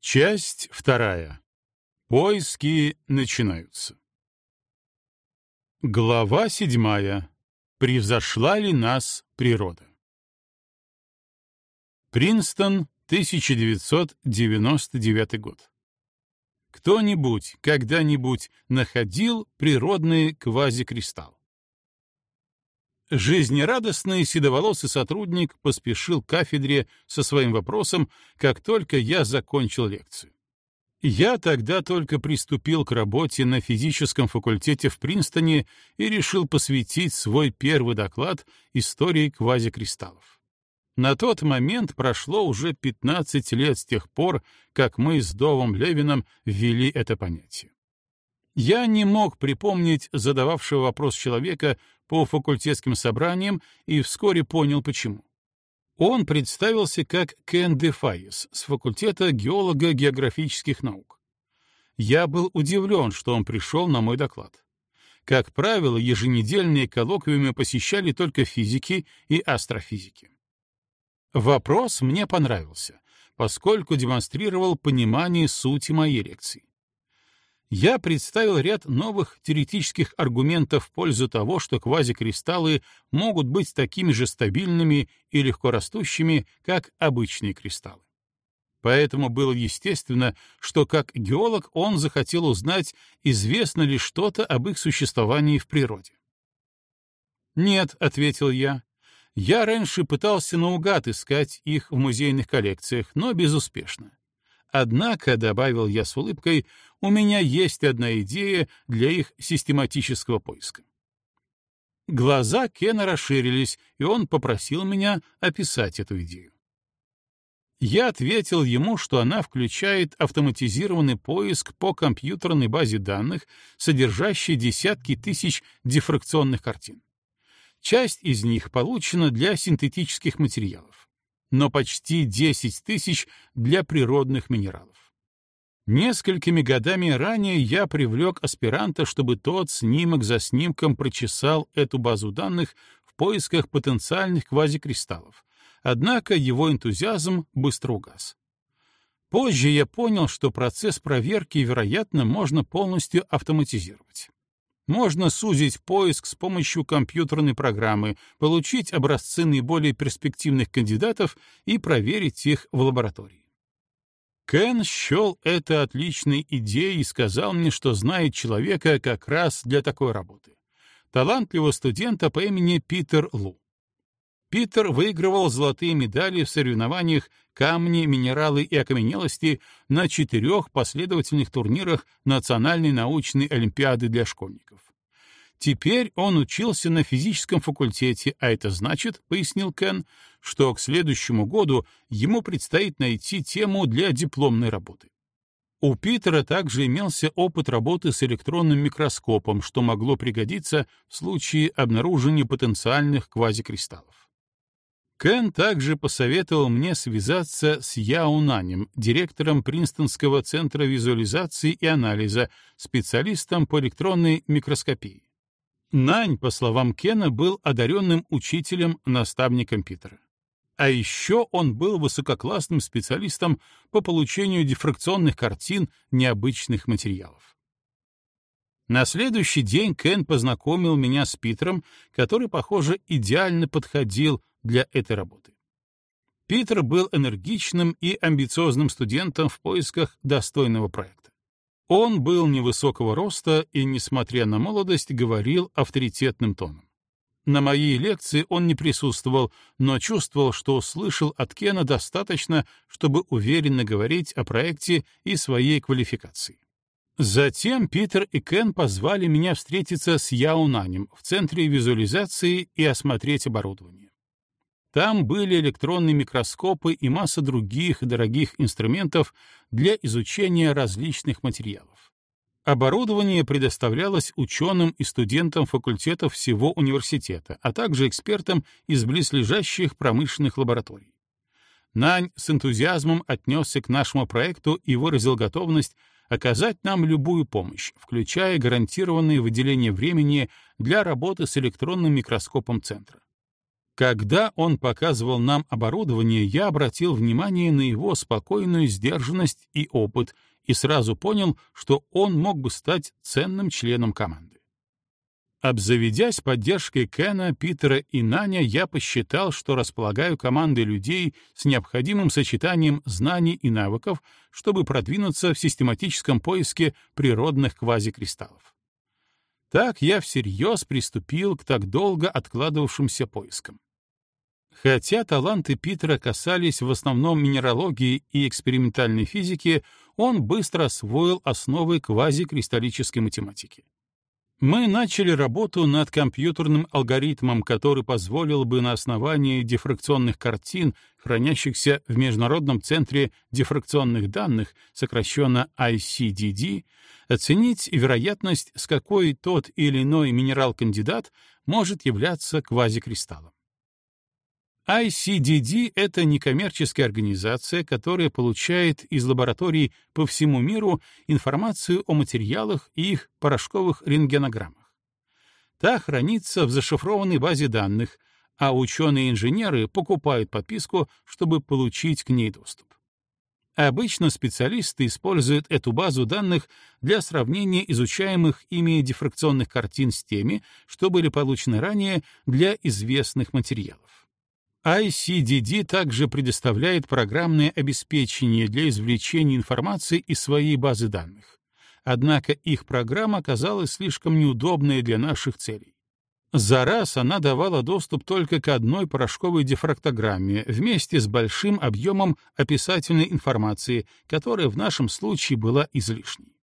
Часть вторая. Поиски начинаются. Глава седьмая. Превзошла ли нас природа? Принстон, 1999 год. Кто-нибудь когда-нибудь находил природный квазикристалл? Жизнерадостный седоволосый сотрудник поспешил к кафедре со своим вопросом, как только я закончил лекцию. Я тогда только приступил к работе на физическом факультете в Принстоне и решил посвятить свой первый доклад истории квазикристаллов. На тот момент прошло уже 15 лет с тех пор, как мы с Довом Левином ввели это понятие. Я не мог припомнить задававшего вопрос человека по факультетским собраниям и вскоре понял, почему. Он представился как Кен Дефайес с факультета геолого-географических наук. Я был удивлен, что он пришел на мой доклад. Как правило, еженедельные коллоквиумы посещали только физики и астрофизики. Вопрос мне понравился, поскольку демонстрировал понимание сути моей лекции я представил ряд новых теоретических аргументов в пользу того, что квазикристаллы могут быть такими же стабильными и легко растущими, как обычные кристаллы. Поэтому было естественно, что как геолог он захотел узнать, известно ли что-то об их существовании в природе. «Нет», — ответил я, — «я раньше пытался наугад искать их в музейных коллекциях, но безуспешно. Однако, — добавил я с улыбкой, — у меня есть одна идея для их систематического поиска. Глаза Кена расширились, и он попросил меня описать эту идею. Я ответил ему, что она включает автоматизированный поиск по компьютерной базе данных, содержащей десятки тысяч дифракционных картин. Часть из них получена для синтетических материалов но почти 10 тысяч для природных минералов. Несколькими годами ранее я привлек аспиранта, чтобы тот снимок за снимком прочесал эту базу данных в поисках потенциальных квазикристаллов, однако его энтузиазм быстро угас. Позже я понял, что процесс проверки, вероятно, можно полностью автоматизировать. Можно сузить поиск с помощью компьютерной программы, получить образцы наиболее перспективных кандидатов и проверить их в лаборатории. Кен счел это отличной идеей и сказал мне, что знает человека как раз для такой работы. Талантливого студента по имени Питер Лу. Питер выигрывал золотые медали в соревнованиях камни, минералы и окаменелости на четырех последовательных турнирах Национальной научной олимпиады для школьников. Теперь он учился на физическом факультете, а это значит, — пояснил Кен, — что к следующему году ему предстоит найти тему для дипломной работы. У Питера также имелся опыт работы с электронным микроскопом, что могло пригодиться в случае обнаружения потенциальных квазикристаллов. Кен также посоветовал мне связаться с Яо Нанем, директором Принстонского центра визуализации и анализа, специалистом по электронной микроскопии. Нань, по словам Кена, был одаренным учителем, наставником Питера. А еще он был высококлассным специалистом по получению дифракционных картин необычных материалов. На следующий день Кен познакомил меня с Питером, который, похоже, идеально подходил для этой работы. Питер был энергичным и амбициозным студентом в поисках достойного проекта. Он был невысокого роста и, несмотря на молодость, говорил авторитетным тоном. На моей лекции он не присутствовал, но чувствовал, что услышал от Кена достаточно, чтобы уверенно говорить о проекте и своей квалификации. Затем Питер и Кен позвали меня встретиться с Яунанем в Центре визуализации и осмотреть оборудование. Там были электронные микроскопы и масса других дорогих инструментов для изучения различных материалов. Оборудование предоставлялось ученым и студентам факультетов всего университета, а также экспертам из близлежащих промышленных лабораторий. Нань с энтузиазмом отнесся к нашему проекту и выразил готовность оказать нам любую помощь, включая гарантированное выделение времени для работы с электронным микроскопом центра. Когда он показывал нам оборудование, я обратил внимание на его спокойную сдержанность и опыт и сразу понял, что он мог бы стать ценным членом команды. Обзаведясь поддержкой Кена, Питера и Наня, я посчитал, что располагаю командой людей с необходимым сочетанием знаний и навыков, чтобы продвинуться в систематическом поиске природных квазикристаллов. Так я всерьез приступил к так долго откладывавшимся поискам. Хотя таланты Питера касались в основном минералогии и экспериментальной физики, он быстро освоил основы квазикристаллической математики. Мы начали работу над компьютерным алгоритмом, который позволил бы на основании дифракционных картин, хранящихся в Международном центре дифракционных данных, сокращенно ICDD, оценить вероятность, с какой тот или иной минерал-кандидат может являться квазикристаллом. ICDD — это некоммерческая организация, которая получает из лабораторий по всему миру информацию о материалах и их порошковых рентгенограммах. Та хранится в зашифрованной базе данных, а ученые-инженеры покупают подписку, чтобы получить к ней доступ. Обычно специалисты используют эту базу данных для сравнения изучаемых ими дифракционных картин с теми, что были получены ранее для известных материалов. ICDD также предоставляет программное обеспечение для извлечения информации из своей базы данных. Однако их программа оказалась слишком неудобной для наших целей. За раз она давала доступ только к одной порошковой дифрактограмме вместе с большим объемом описательной информации, которая в нашем случае была излишней.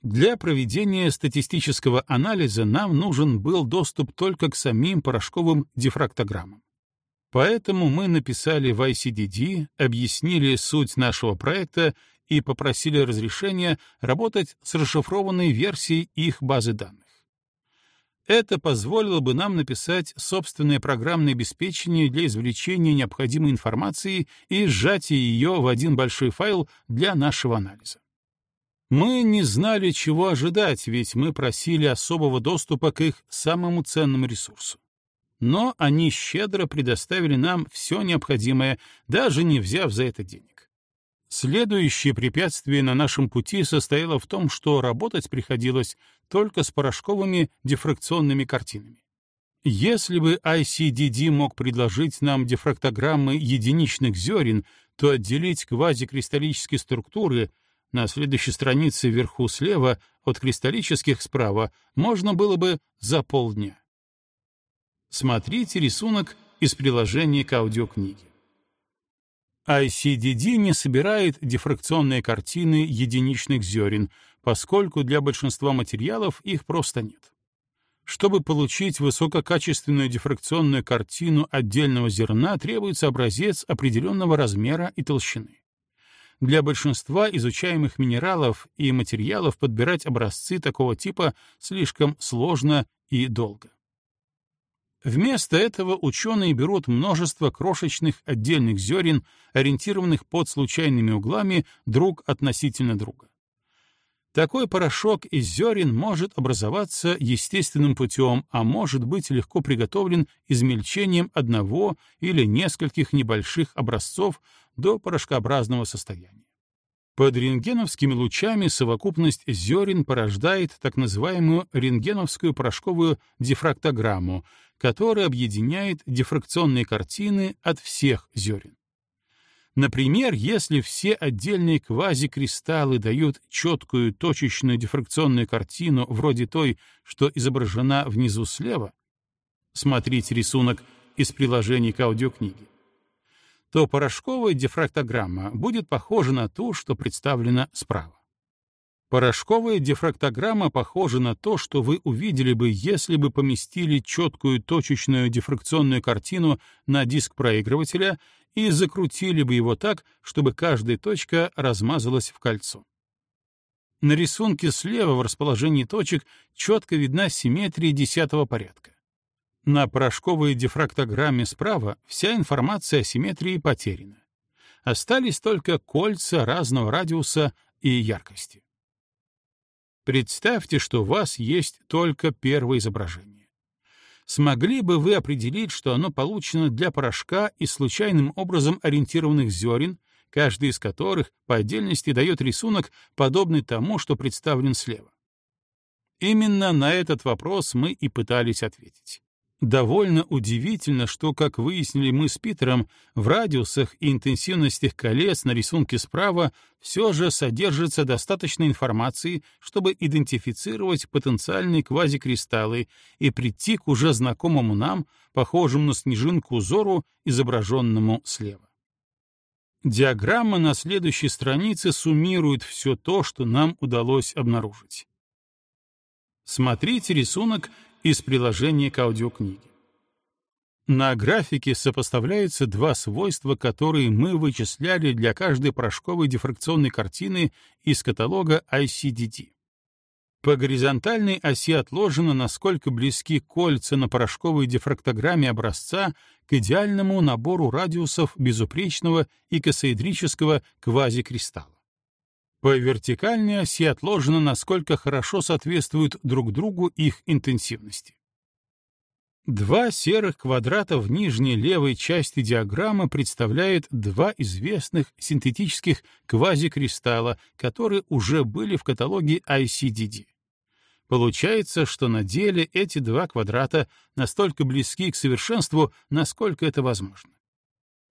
Для проведения статистического анализа нам нужен был доступ только к самим порошковым дифрактограммам. Поэтому мы написали в ICDD, объяснили суть нашего проекта и попросили разрешения работать с расшифрованной версией их базы данных. Это позволило бы нам написать собственное программное обеспечение для извлечения необходимой информации и сжатия ее в один большой файл для нашего анализа. Мы не знали, чего ожидать, ведь мы просили особого доступа к их самому ценному ресурсу но они щедро предоставили нам все необходимое, даже не взяв за это денег. Следующее препятствие на нашем пути состояло в том, что работать приходилось только с порошковыми дифракционными картинами. Если бы ICDD мог предложить нам дифрактограммы единичных зерен, то отделить квазикристаллические структуры на следующей странице вверху слева от кристаллических справа можно было бы за полдня. Смотрите рисунок из приложения к аудиокниге. ICDD не собирает дифракционные картины единичных зерен, поскольку для большинства материалов их просто нет. Чтобы получить высококачественную дифракционную картину отдельного зерна, требуется образец определенного размера и толщины. Для большинства изучаемых минералов и материалов подбирать образцы такого типа слишком сложно и долго. Вместо этого ученые берут множество крошечных отдельных зерен, ориентированных под случайными углами друг относительно друга. Такой порошок из зерен может образоваться естественным путем, а может быть легко приготовлен измельчением одного или нескольких небольших образцов до порошкообразного состояния. Под рентгеновскими лучами совокупность зерен порождает так называемую рентгеновскую порошковую дифрактограмму, которая объединяет дифракционные картины от всех зерен. Например, если все отдельные квазикристаллы дают четкую точечную дифракционную картину вроде той, что изображена внизу слева, смотрите рисунок из приложений к аудиокниге, то порошковая дифрактограмма будет похожа на ту, что представлена справа. Порошковая дифрактограмма похожа на то, что вы увидели бы, если бы поместили четкую точечную дифракционную картину на диск проигрывателя и закрутили бы его так, чтобы каждая точка размазалась в кольцо. На рисунке слева в расположении точек четко видна симметрия десятого порядка. На порошковой дифрактограмме справа вся информация о симметрии потеряна. Остались только кольца разного радиуса и яркости. Представьте, что у вас есть только первое изображение. Смогли бы вы определить, что оно получено для порошка из случайным образом ориентированных зерен, каждый из которых по отдельности дает рисунок, подобный тому, что представлен слева? Именно на этот вопрос мы и пытались ответить. Довольно удивительно, что, как выяснили мы с Питером, в радиусах и интенсивностях колец на рисунке справа все же содержится достаточно информации, чтобы идентифицировать потенциальные квазикристаллы и прийти к уже знакомому нам, похожему на снежинку узору, изображенному слева. Диаграмма на следующей странице суммирует все то, что нам удалось обнаружить. Смотрите рисунок из приложения к аудиокниге. На графике сопоставляются два свойства, которые мы вычисляли для каждой порошковой дифракционной картины из каталога ICDD. По горизонтальной оси отложено, насколько близки кольца на порошковой дифрактограмме образца к идеальному набору радиусов безупречного икосоэдрического квазикристалла. По вертикальной оси отложено, насколько хорошо соответствуют друг другу их интенсивности. Два серых квадрата в нижней левой части диаграммы представляют два известных синтетических квазикристалла, которые уже были в каталоге ICDD. Получается, что на деле эти два квадрата настолько близки к совершенству, насколько это возможно.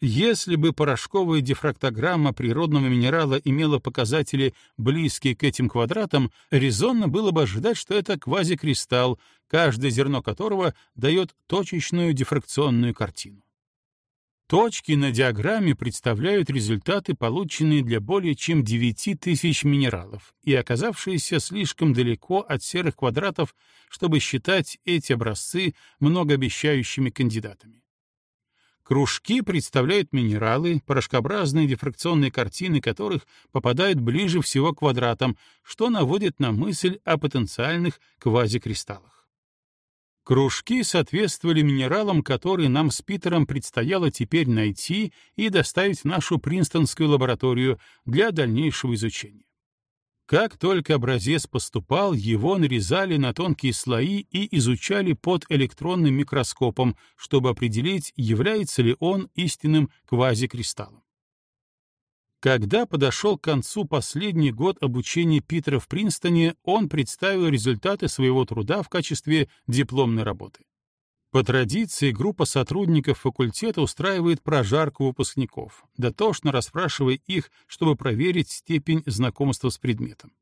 Если бы порошковая дифрактограмма природного минерала имела показатели, близкие к этим квадратам, резонно было бы ожидать, что это квазикристалл, каждое зерно которого дает точечную дифракционную картину. Точки на диаграмме представляют результаты, полученные для более чем 9 тысяч минералов и оказавшиеся слишком далеко от серых квадратов, чтобы считать эти образцы многообещающими кандидатами. Кружки представляют минералы, порошкообразные дифракционные картины которых попадают ближе всего к квадратам, что наводит на мысль о потенциальных квазикристаллах. Кружки соответствовали минералам, которые нам с Питером предстояло теперь найти и доставить в нашу Принстонскую лабораторию для дальнейшего изучения. Как только образец поступал, его нарезали на тонкие слои и изучали под электронным микроскопом, чтобы определить, является ли он истинным квазикристаллом. Когда подошел к концу последний год обучения Питера в Принстоне, он представил результаты своего труда в качестве дипломной работы. По традиции, группа сотрудников факультета устраивает прожарку выпускников, дотошно расспрашивая их, чтобы проверить степень знакомства с предметом.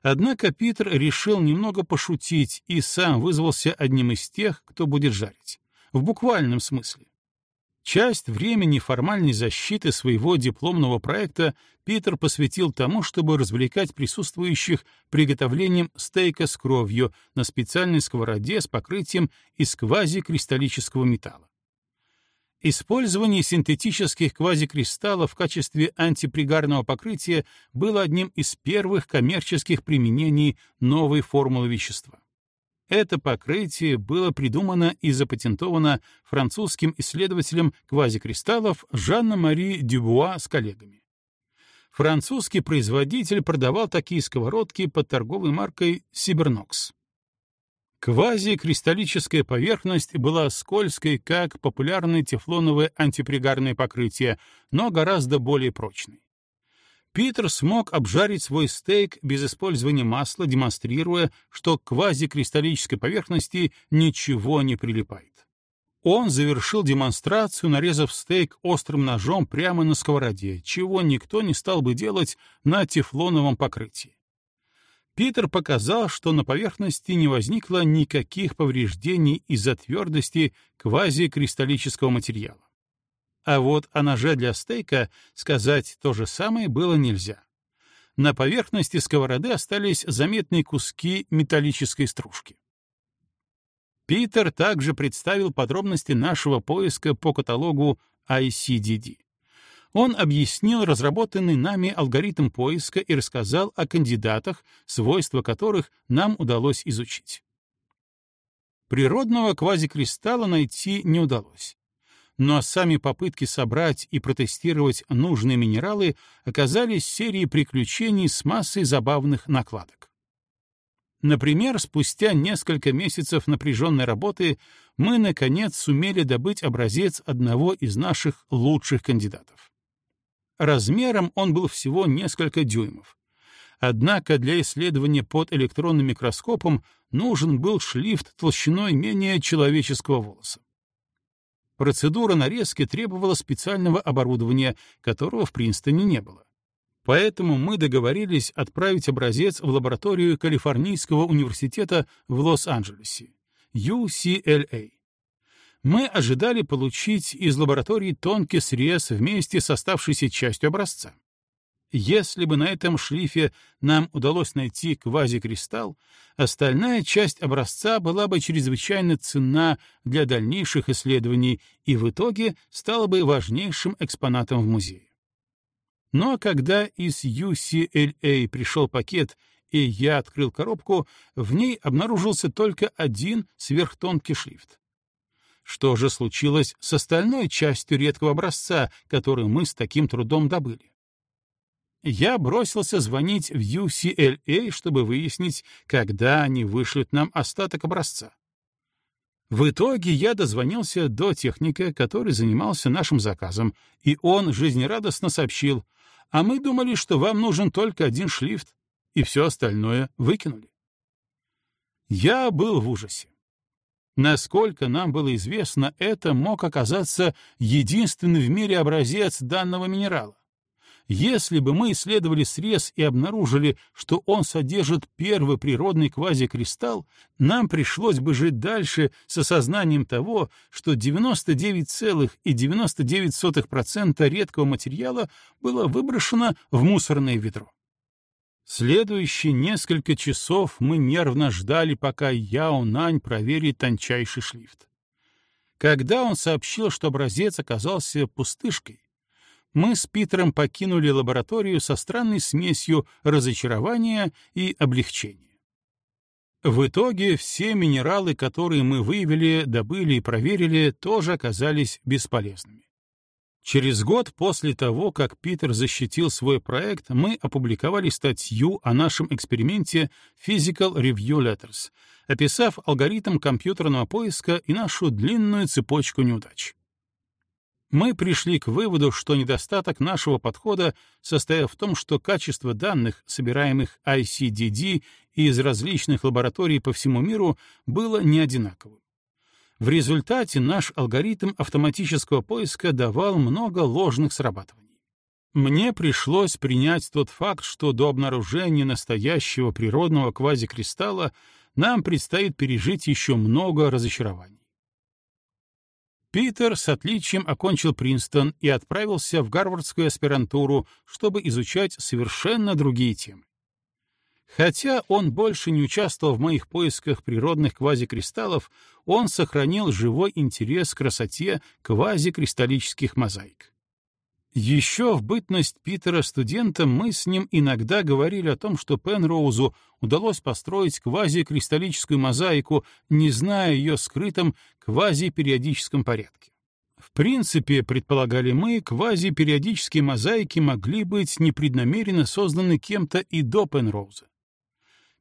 Однако Питер решил немного пошутить и сам вызвался одним из тех, кто будет жарить. В буквальном смысле. Часть времени формальной защиты своего дипломного проекта Питер посвятил тому, чтобы развлекать присутствующих приготовлением стейка с кровью на специальной сковороде с покрытием из квазикристаллического металла. Использование синтетических квазикристаллов в качестве антипригарного покрытия было одним из первых коммерческих применений новой формулы вещества. Это покрытие было придумано и запатентовано французским исследователем квазикристаллов Жанна-Мари Дюбуа с коллегами. Французский производитель продавал такие сковородки под торговой маркой Сибернокс. Квазикристаллическая поверхность была скользкой, как популярное тефлоновое антипригарное покрытие, но гораздо более прочной. Питер смог обжарить свой стейк без использования масла, демонстрируя, что к квазикристаллической поверхности ничего не прилипает. Он завершил демонстрацию, нарезав стейк острым ножом прямо на сковороде, чего никто не стал бы делать на тефлоновом покрытии. Питер показал, что на поверхности не возникло никаких повреждений из-за твердости квазикристаллического материала. А вот о ноже для стейка сказать то же самое было нельзя. На поверхности сковороды остались заметные куски металлической стружки. Питер также представил подробности нашего поиска по каталогу ICDD. Он объяснил разработанный нами алгоритм поиска и рассказал о кандидатах, свойства которых нам удалось изучить. Природного квазикристалла найти не удалось но сами попытки собрать и протестировать нужные минералы оказались серией приключений с массой забавных накладок. Например, спустя несколько месяцев напряженной работы мы, наконец, сумели добыть образец одного из наших лучших кандидатов. Размером он был всего несколько дюймов. Однако для исследования под электронным микроскопом нужен был шлифт толщиной менее человеческого волоса. Процедура нарезки требовала специального оборудования, которого в Принстоне не было. Поэтому мы договорились отправить образец в лабораторию Калифорнийского университета в Лос-Анджелесе, UCLA. Мы ожидали получить из лаборатории тонкий срез вместе с оставшейся частью образца. Если бы на этом шлифе нам удалось найти квазикристалл, остальная часть образца была бы чрезвычайно ценна для дальнейших исследований и в итоге стала бы важнейшим экспонатом в музее. Но когда из UCLA пришел пакет, и я открыл коробку, в ней обнаружился только один сверхтонкий шрифт. Что же случилось с остальной частью редкого образца, который мы с таким трудом добыли? Я бросился звонить в UCLA, чтобы выяснить, когда они вышлют нам остаток образца. В итоге я дозвонился до техника, который занимался нашим заказом, и он жизнерадостно сообщил, а мы думали, что вам нужен только один шлифт, и все остальное выкинули. Я был в ужасе. Насколько нам было известно, это мог оказаться единственный в мире образец данного минерала. Если бы мы исследовали срез и обнаружили, что он содержит первый природный квазикристалл, нам пришлось бы жить дальше с осознанием того, что 99,99% редкого материала было выброшено в мусорное ведро. Следующие несколько часов мы нервно ждали, пока Яо Нань проверит тончайший шлифт. Когда он сообщил, что образец оказался пустышкой, мы с Питером покинули лабораторию со странной смесью разочарования и облегчения. В итоге все минералы, которые мы выявили, добыли и проверили, тоже оказались бесполезными. Через год после того, как Питер защитил свой проект, мы опубликовали статью о нашем эксперименте Physical Review Letters, описав алгоритм компьютерного поиска и нашу длинную цепочку неудач мы пришли к выводу, что недостаток нашего подхода состоял в том, что качество данных, собираемых ICDD из различных лабораторий по всему миру, было не одинаковым. В результате наш алгоритм автоматического поиска давал много ложных срабатываний. Мне пришлось принять тот факт, что до обнаружения настоящего природного квазикристалла нам предстоит пережить еще много разочарований. Питер с отличием окончил Принстон и отправился в Гарвардскую аспирантуру, чтобы изучать совершенно другие темы. Хотя он больше не участвовал в моих поисках природных квазикристаллов, он сохранил живой интерес к красоте квазикристаллических мозаик. Еще в бытность Питера студентом мы с ним иногда говорили о том, что Пенроузу удалось построить квазикристаллическую мозаику, не зная ее скрытом квазипериодическом порядке. В принципе, предполагали мы, квазипериодические мозаики могли быть непреднамеренно созданы кем-то и до Пенроуза.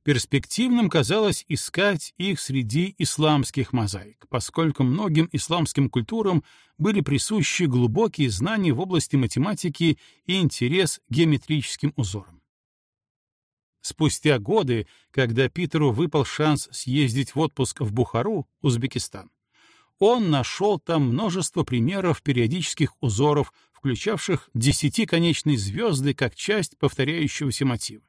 Перспективным казалось искать их среди исламских мозаик, поскольку многим исламским культурам были присущи глубокие знания в области математики и интерес к геометрическим узорам. Спустя годы, когда Питеру выпал шанс съездить в отпуск в Бухару, Узбекистан, он нашел там множество примеров периодических узоров, включавших десятиконечные звезды как часть повторяющегося мотива.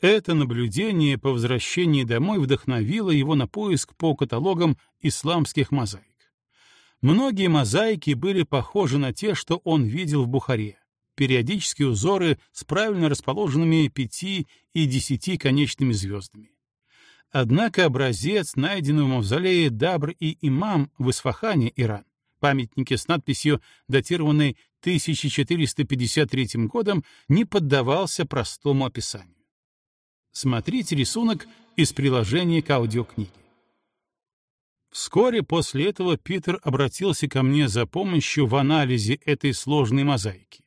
Это наблюдение по возвращении домой вдохновило его на поиск по каталогам исламских мозаик. Многие мозаики были похожи на те, что он видел в Бухаре. Периодические узоры с правильно расположенными пяти и десяти конечными звездами. Однако образец, найденный в мавзолее Дабр и Имам в Исфахане, Иран, памятнике с надписью, датированной 1453 годом, не поддавался простому описанию. Смотрите рисунок из приложения к аудиокниге. Вскоре после этого Питер обратился ко мне за помощью в анализе этой сложной мозаики.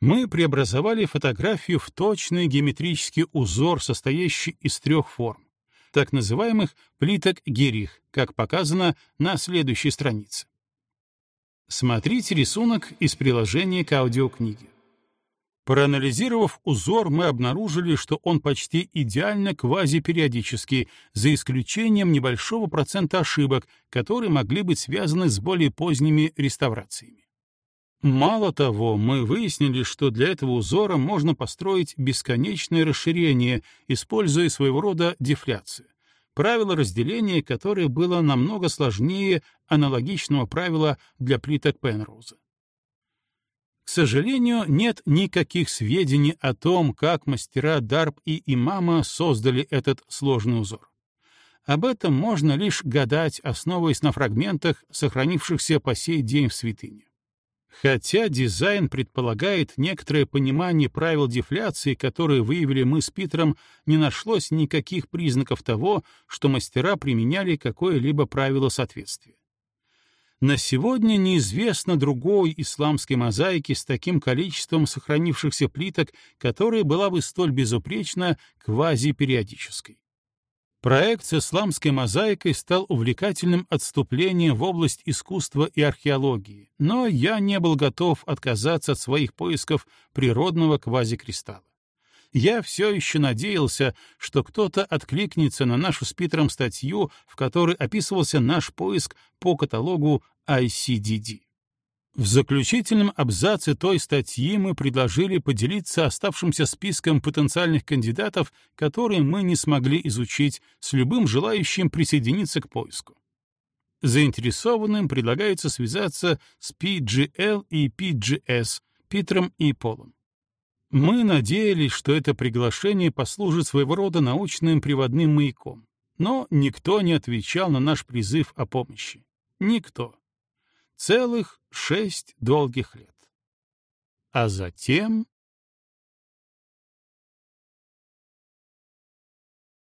Мы преобразовали фотографию в точный геометрический узор, состоящий из трех форм. так называемых плиток Герих, как показано на следующей странице. Смотрите рисунок из приложения к аудиокниге. Проанализировав узор, мы обнаружили, что он почти идеально квазипериодический, за исключением небольшого процента ошибок, которые могли быть связаны с более поздними реставрациями. Мало того, мы выяснили, что для этого узора можно построить бесконечное расширение, используя своего рода дефляцию. Правило разделения, которое было намного сложнее аналогичного правила для плиток Пенроуза. К сожалению, нет никаких сведений о том, как мастера Дарб и Имама создали этот сложный узор. Об этом можно лишь гадать, основываясь на фрагментах, сохранившихся по сей день в святыне. Хотя дизайн предполагает некоторое понимание правил дефляции, которые выявили мы с Питером, не нашлось никаких признаков того, что мастера применяли какое-либо правило соответствия. На сегодня неизвестно другой исламской мозаики с таким количеством сохранившихся плиток, которая была бы столь безупречно квазипериодической. Проект с исламской мозаикой стал увлекательным отступлением в область искусства и археологии, но я не был готов отказаться от своих поисков природного квазикристалла я все еще надеялся, что кто-то откликнется на нашу с Питером статью, в которой описывался наш поиск по каталогу ICDD. В заключительном абзаце той статьи мы предложили поделиться оставшимся списком потенциальных кандидатов, которые мы не смогли изучить, с любым желающим присоединиться к поиску. Заинтересованным предлагается связаться с PGL и PGS, Питером и Полом. Мы надеялись, что это приглашение послужит своего рода научным приводным маяком, но никто не отвечал на наш призыв о помощи. Никто. Целых шесть долгих лет. А затем